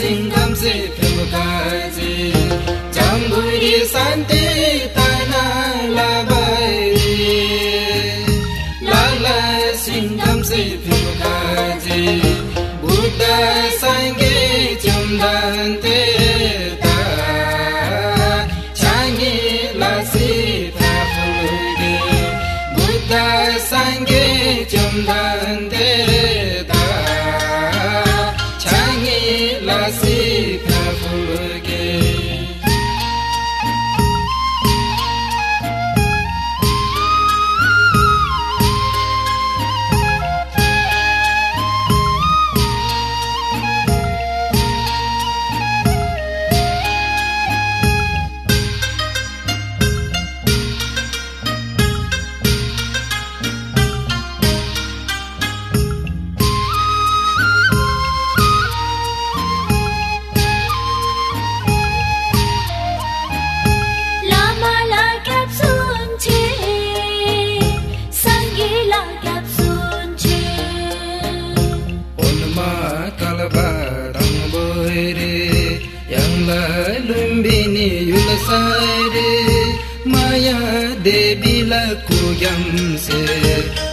लाला सिंगम से film काजे लुम्बिनी युलसारे माया देवीला से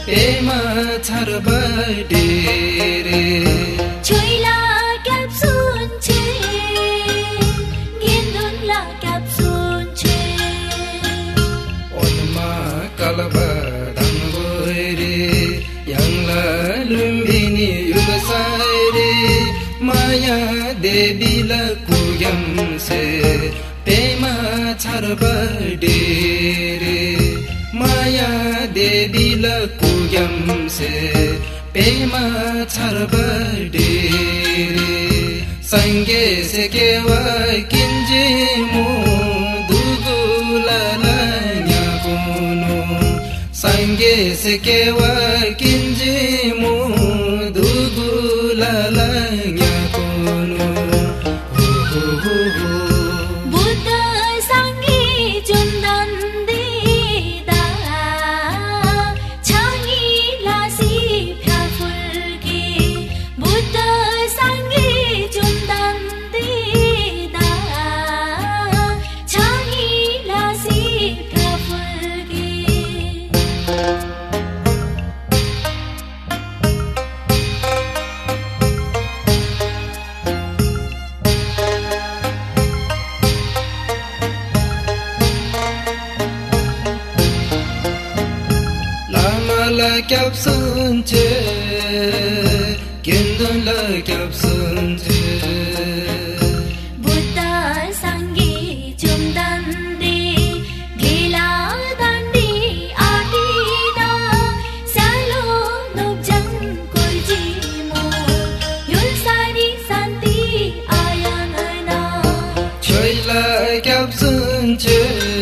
पेमा छरबाडे रे छोइला क्याप्सुन छे गिन्दुनला क्याप्सुन छे उनमा कलबाडङ बोरे याङला लुम्बिनी युलसारे माया देवीला कुग्याम से पेमा छरबाडे रे। माया देवीला कुग्याम से पेमा छरबाडे रे। संगे से केवा किन्जे मु दुगुला न्याकुनु संगे से केवा kapsın te Kendin la kapsın te Buddha sangi chumdan di Gila dan di adina Salo nok jan kol jimo Yul sari santi ayana Choy la kapsın te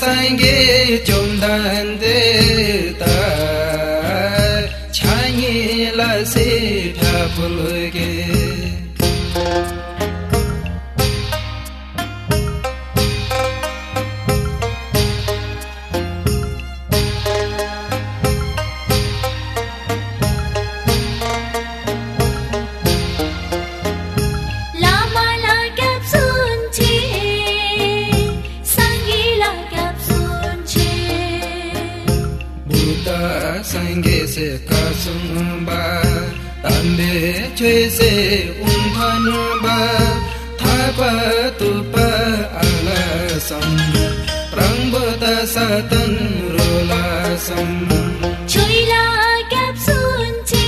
सँगै चुम्दन देता se kasung ba tambe chwe se unthan ba thapa tupa ala sam prangbata satan rola sam chwe la kap sun chi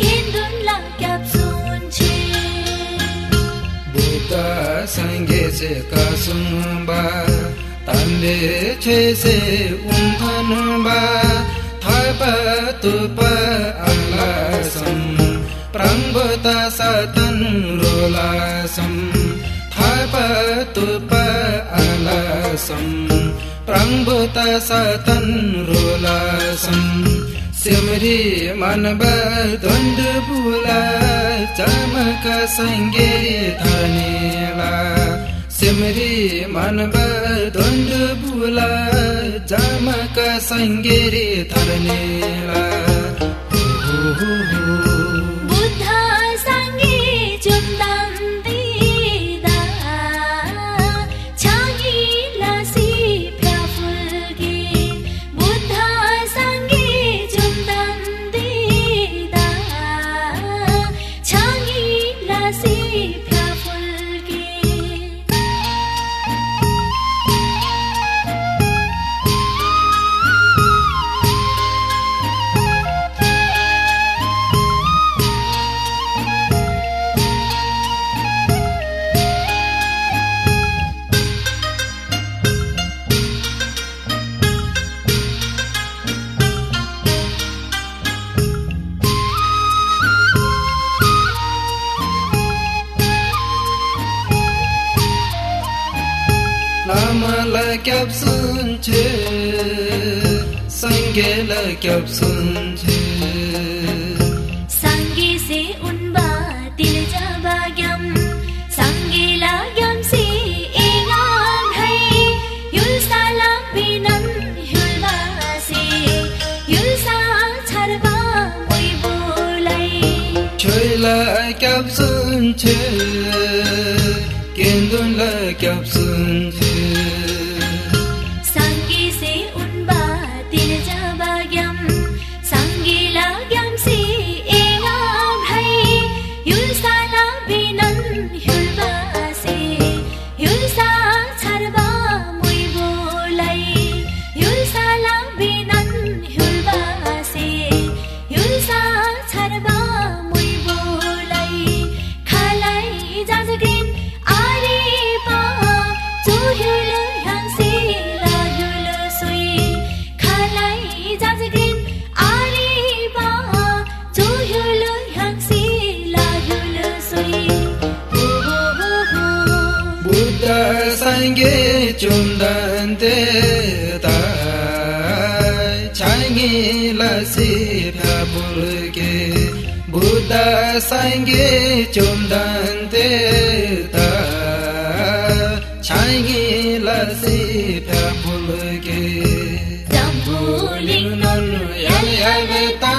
gen dun la kap sun chi. Buta sange se kasung ba tambe chwe se unthan ba. त प्रमुत सतन रोलासम थब तलसम्म प्रमुत सतन सिमरी मनब दण्ड बोला जमक सङ्गीत सिमरी मनब द्वन्द बुला चमक सङ्गे धनेला 겹순지 상게라 겹순지 상기세 운바 딜 잡아겸 상기라 겸시 이람 하이 율살람 비난 율바시 율사 차르바 모이볼라이 chơi 겹순지 겐돈라 겹순지 nge chumdan te ta changi la si pya bul ke buddha sangi chumdan te ta changi la si pya bul ke dam bu ling non yal yal ta